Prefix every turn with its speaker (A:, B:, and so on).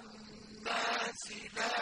A: الناس لا